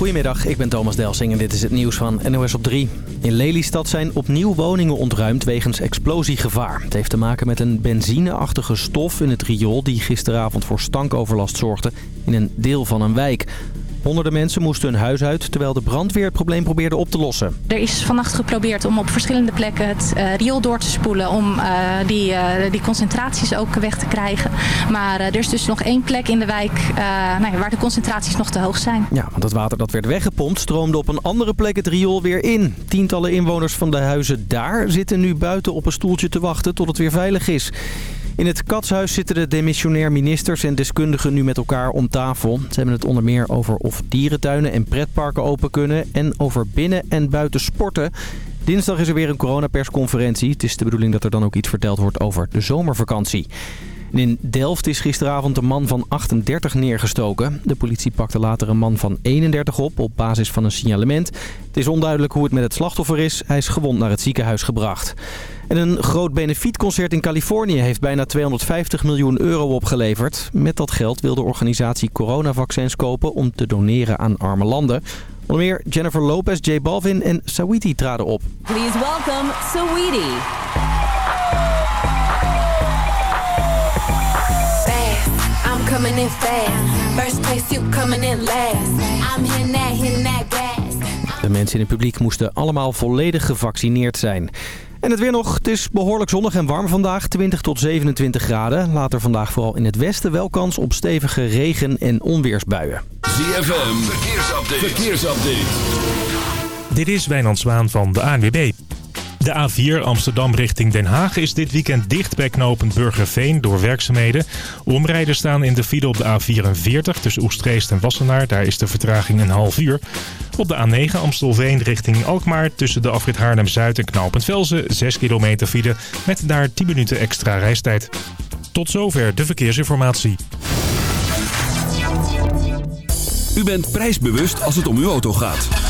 Goedemiddag, ik ben Thomas Delsing en dit is het nieuws van NOS op 3. In Lelystad zijn opnieuw woningen ontruimd wegens explosiegevaar. Het heeft te maken met een benzineachtige stof in het riool... die gisteravond voor stankoverlast zorgde in een deel van een wijk. Honderden mensen moesten hun huis uit terwijl de brandweer het probleem probeerde op te lossen. Er is vannacht geprobeerd om op verschillende plekken het uh, riool door te spoelen om uh, die, uh, die concentraties ook weg te krijgen. Maar er is dus nog één plek in de wijk nou ja, waar de concentraties nog te hoog zijn. Ja, want het water dat werd weggepompt stroomde op een andere plek het riool weer in. Tientallen inwoners van de huizen daar zitten nu buiten op een stoeltje te wachten tot het weer veilig is. In het katshuis zitten de demissionair ministers en deskundigen nu met elkaar om tafel. Ze hebben het onder meer over of dierentuinen en pretparken open kunnen... en over binnen- en buiten sporten. Dinsdag is er weer een coronapersconferentie. Het is de bedoeling dat er dan ook iets verteld wordt over de zomervakantie. In Delft is gisteravond een man van 38 neergestoken. De politie pakte later een man van 31 op op basis van een signalement. Het is onduidelijk hoe het met het slachtoffer is. Hij is gewond naar het ziekenhuis gebracht. En een groot benefietconcert in Californië heeft bijna 250 miljoen euro opgeleverd. Met dat geld wil de organisatie coronavaccins kopen om te doneren aan arme landen. Onder meer Jennifer Lopez, J Balvin en Saweetie traden op. Please welcome Saweetie. Coming in fast. First place you coming in last. I'm hitting that, hitting that gas. De mensen in het publiek moesten allemaal volledig gevaccineerd zijn. En het weer nog. Het is behoorlijk zonnig en warm vandaag. 20 tot 27 graden. Later vandaag vooral in het westen wel kans op stevige regen- en onweersbuien. ZFM, verkeersupdate. verkeersupdate. Dit is Wijnand Zwaan van de ANWB. De A4 Amsterdam richting Den Haag is dit weekend dicht bij knooppunt Burgerveen door werkzaamheden. Omrijders staan in de file op de A44 tussen Oestreest en Wassenaar. Daar is de vertraging een half uur. Op de A9 Amstelveen richting Alkmaar tussen de afrit Haarlem-Zuid en knooppunt Velzen 6 kilometer file met daar 10 minuten extra reistijd. Tot zover de verkeersinformatie. U bent prijsbewust als het om uw auto gaat.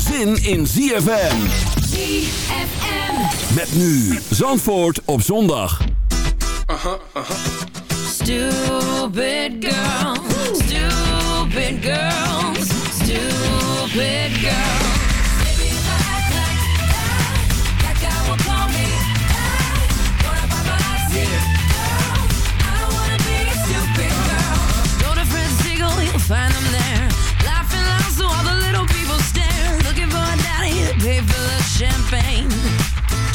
zin in ZFM. ZFM. Met nu Zandvoort op zondag. Stupid girl, stupid girls,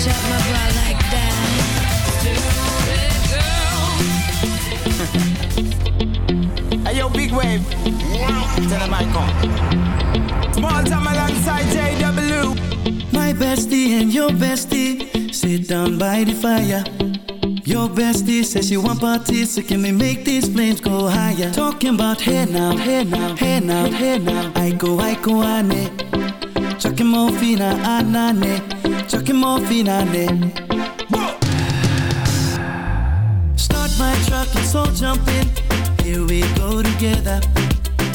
Push up my bra like that. Hey, yo, big wave. Tell him I come. Small time alongside JW. My bestie and your bestie sit down by the fire. Your bestie says she want parties, so can we make these flames go higher? Talking about hey now, hey now, hey now, hey now. I go, I go, ane. Chucking more fina, ah, anane. Chucking more fina, ne. Start my truck, let's all jump in. Here we go together.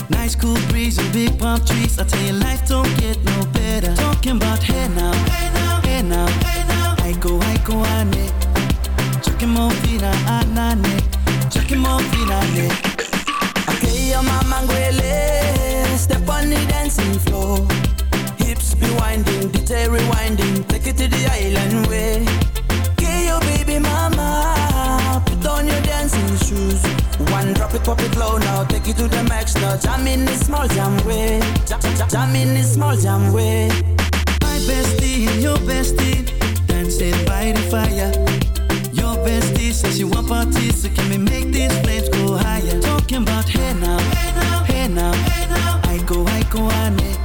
Nice cool breeze and big palm trees. I tell you, life don't get no better. Talking about hey now, hey now, hey now, hey now. I go, I go, ane. Chucking more fina, anane. Chucking more fina, ne. Okay, your mama. Step on the dancing floor. Be winding, detail rewinding. Take it to the island way. Okay, your baby mama. Put on your dancing shoes. One drop it, pop it low now. Take it to the max now. Jam in this small jam way. Jam, jam, jam in this small jam way. My bestie and your bestie dancing by the fire. Your bestie says she want parties, so can we make these flames go higher? Talking about hey now, hey now, hey now, hey now. I go, I go, ane. Chucking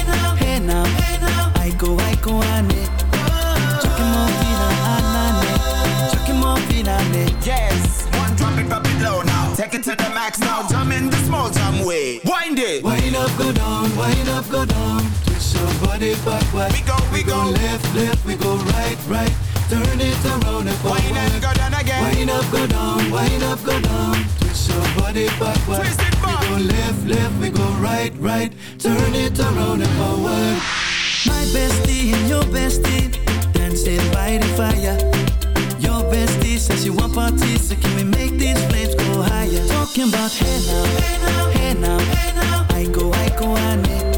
now, hey now, hey now. I go, I go, ane. Chucking more fina, anane. Chucking more fina, ne. Yes, one drop it, drop it low now Take it to the max now, jump in the small jam way Wind it Wind up, go down, wind up, go down. Twist your body backward. We go, we go. left, left, we go right, right. Turn it around and forward. Wind and go down again Wind up, go down, wind up, go down. Your body backward. Twist it back. We go left, left, we go right, right. Turn it around and forward. My bestie and your bestie dancing by the fire. Your bestie says she want parties, so can we make these flames go higher? Talking about hey now, hey now, hey now, hey now. I go, I go, ane. Chucking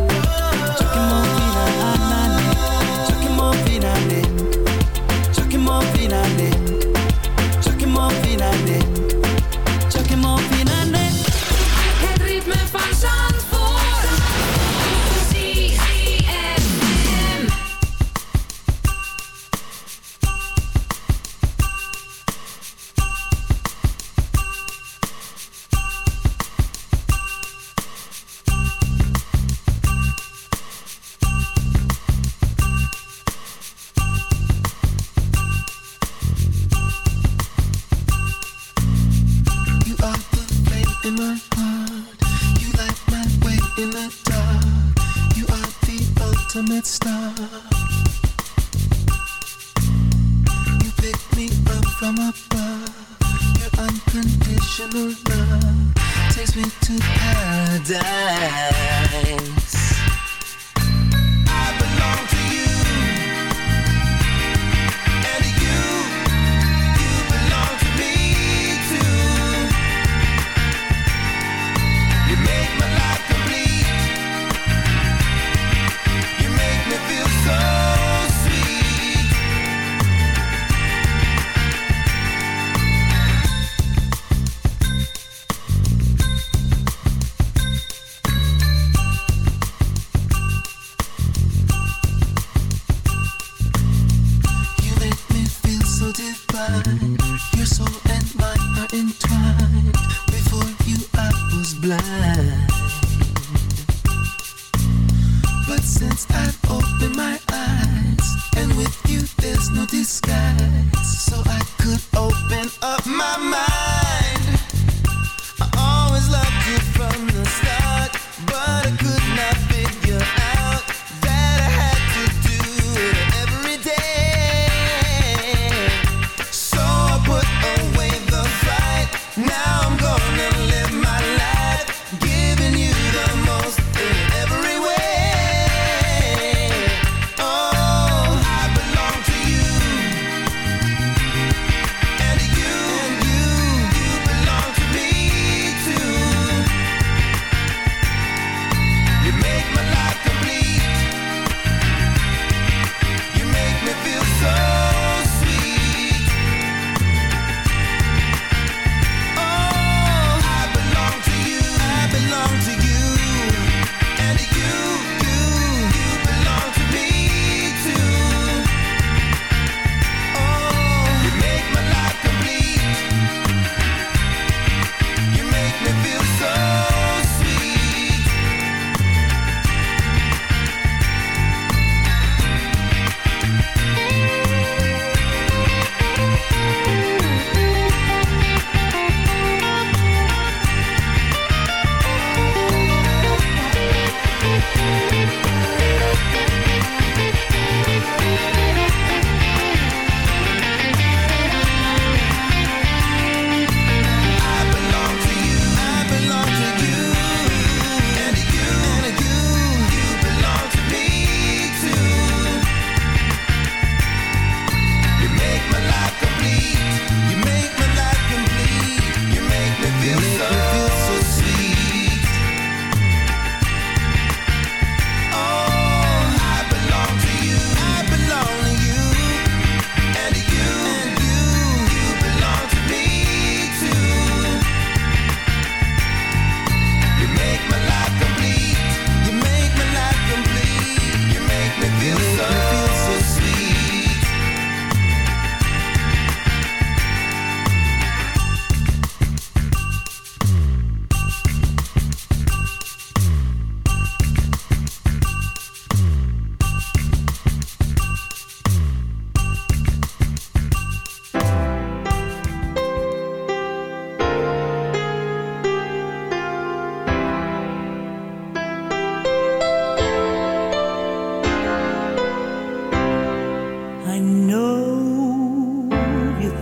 star. You pick me up from above. Your unconditional love takes me to paradise.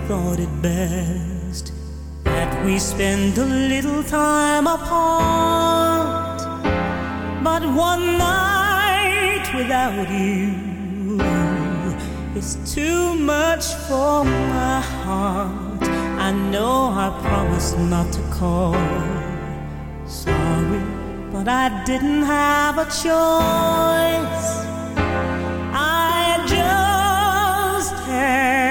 thought it best that we spend a little time apart, but one night without you is too much for my heart. I know I promised not to call. Sorry, but I didn't have a choice. I just had.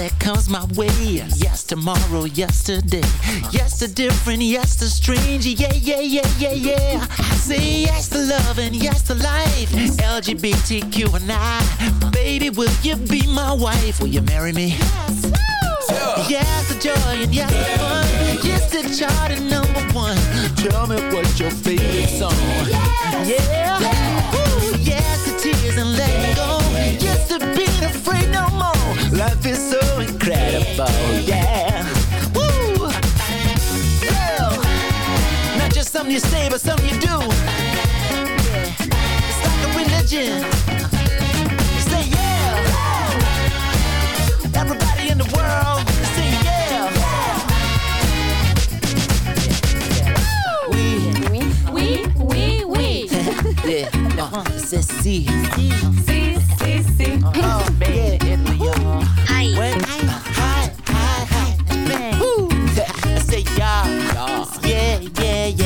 That comes my way. Yes, tomorrow, yesterday. Yes to different, yes to strange. Yeah, yeah, yeah, yeah, yeah. I say yes to love and yes to life. LGBTQ and I. Baby, will you be my wife? Will you marry me? Yes to joy and yes to fun. Yes to chart and number one. Tell me what's your favorite song. Yeah. Ooh, yes to tears and letting go. Yes to being afraid no more. Life is so incredible. Yeah. Woo. Yeah. Not just something you say, but something you do. It's like a religion. Say yeah. Everybody in the world, say yeah. Oui, Oui, oui, oui. yeah, uh-huh. c'est si. Si, si, si. Oh, man, yeah, Hi. When, hi, hi, hi. Bang. Woo. Say yeah, yeah, yeah, yeah.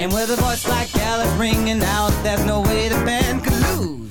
And with a voice like Gallup ringing out, there's no way the band could lose.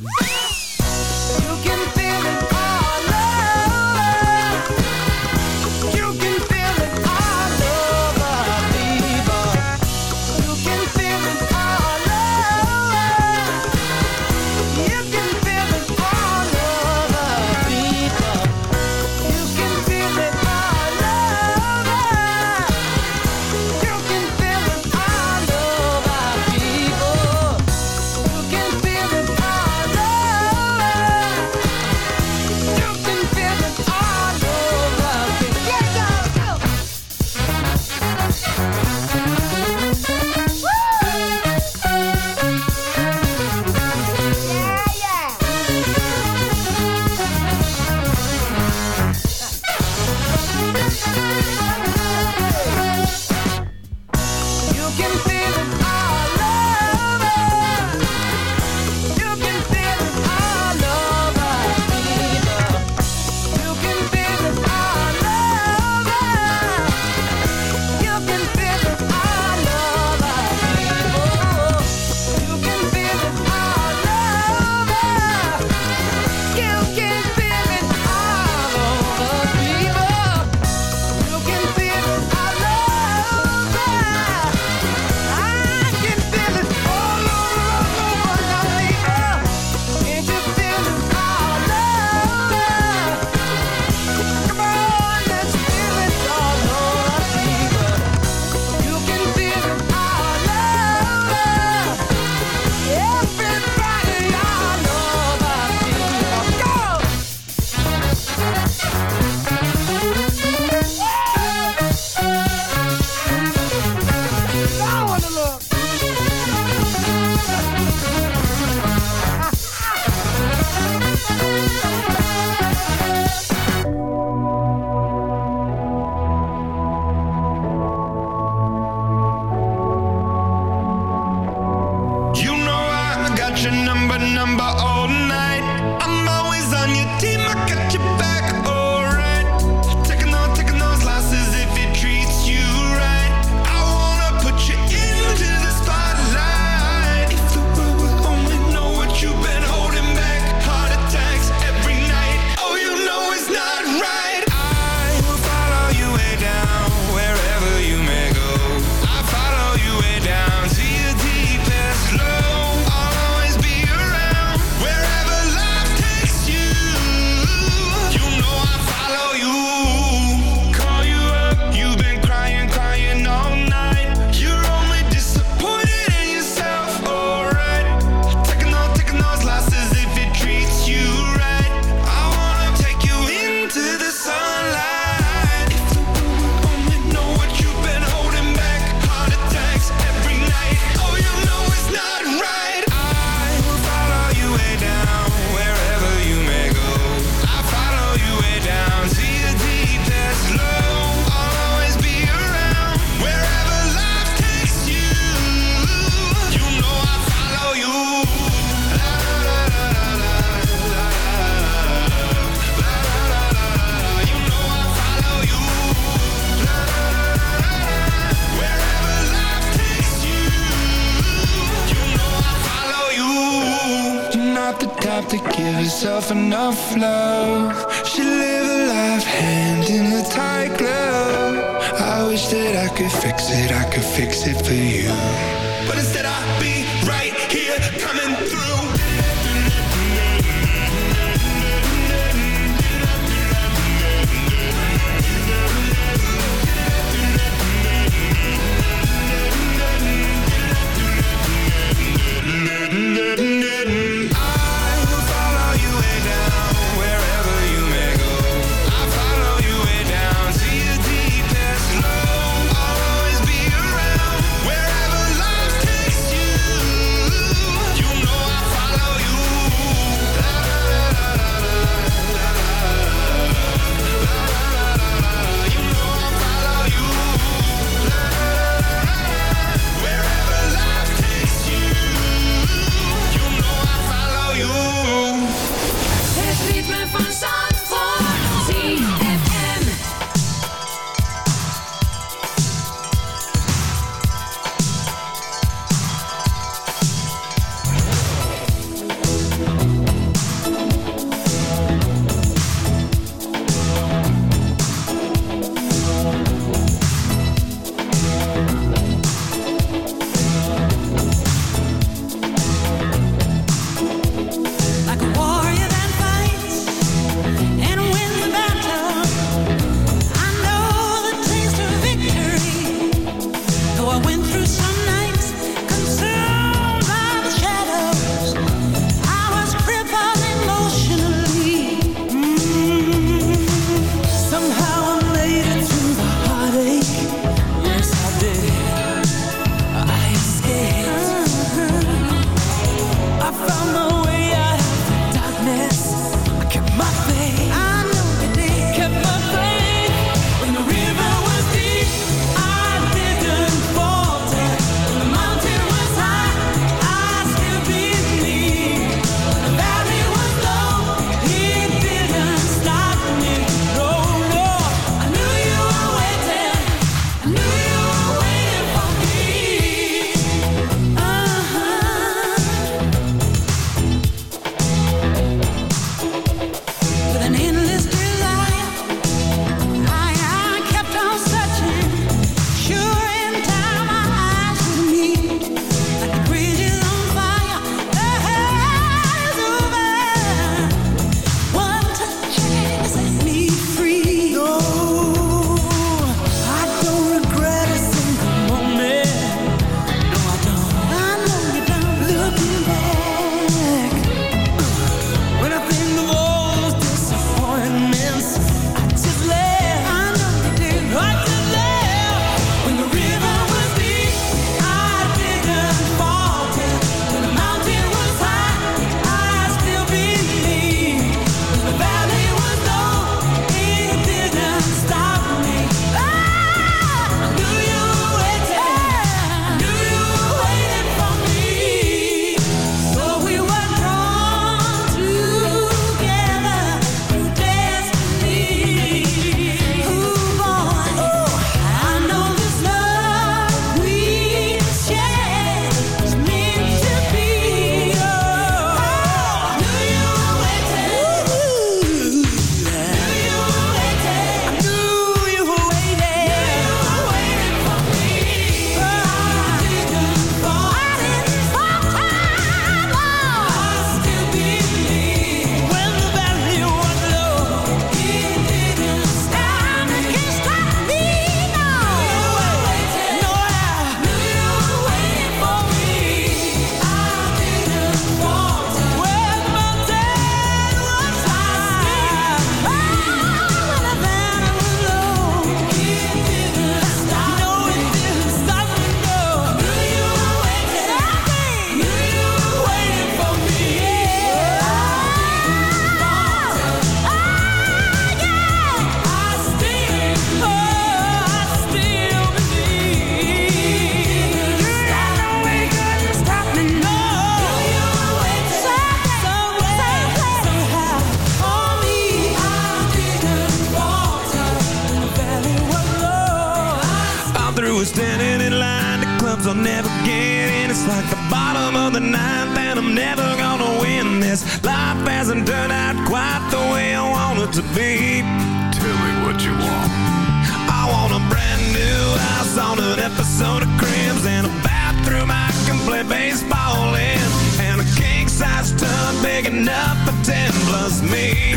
Of Cribs and a bathroom I can play baseball in, and a king size tub big enough for ten plus me.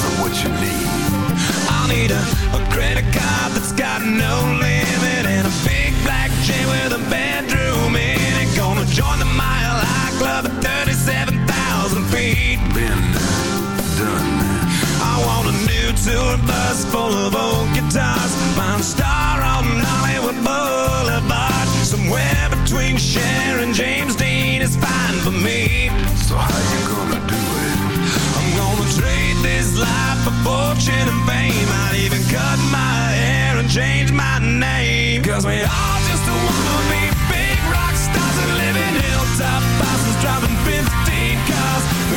So what you need? I'll need a, a credit card that's got no limit and a big black chain with a bedroom in it. Gonna join the Mile High Club at 37,000 feet. Been done. I want a new tour bus full of old guitars. Mine star on Hollywood Boulevard. Somewhere between Cher and James Dean is fine for me. So how you gonna do it? I'm gonna trade this life for fortune and fame. I'd even cut my hair and change my name. Cause we all just wanna be big rock stars and live in hilltop houses driving 15 cars. The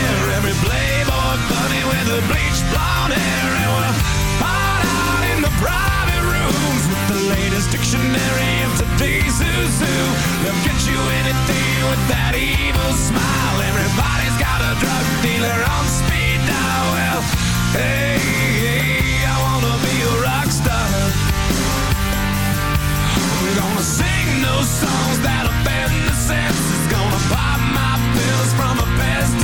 there. Every playboy bunny with the bleached blonde hair. And we'll hide out in the private rooms with the latest dictionary of today's who. They'll get you anything with that evil smile. Everybody's got a drug dealer on speed dial. Well, hey, hey, I wanna be a rock star. I'm gonna sing those songs that offend the senses. Gonna pop my pills from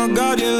My guardian angel.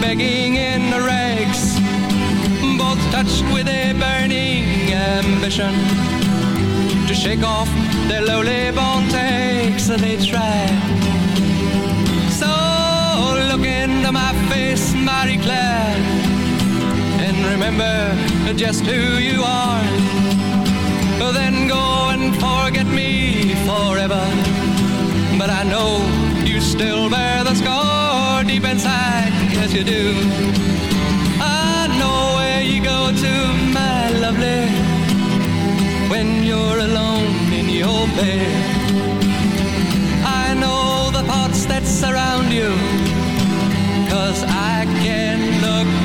begging in the rags, both touched with a burning ambition to shake off their lowly born takes that they try. So look into my face, Marie Claire, and remember just who you are. Then go and forget me forever. But I know you still bear the scar deep inside, yes you do. I know where you go to, my lovely, when you're alone in your bed. I know the thoughts that surround you, cause I can look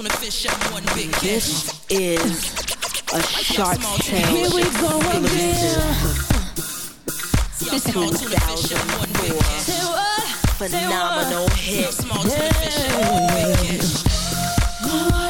tuna fish and one big This is a Shark Tale. Here we go again. Small tuna fish and one big Phenomenal hit. Small tuna fish and one big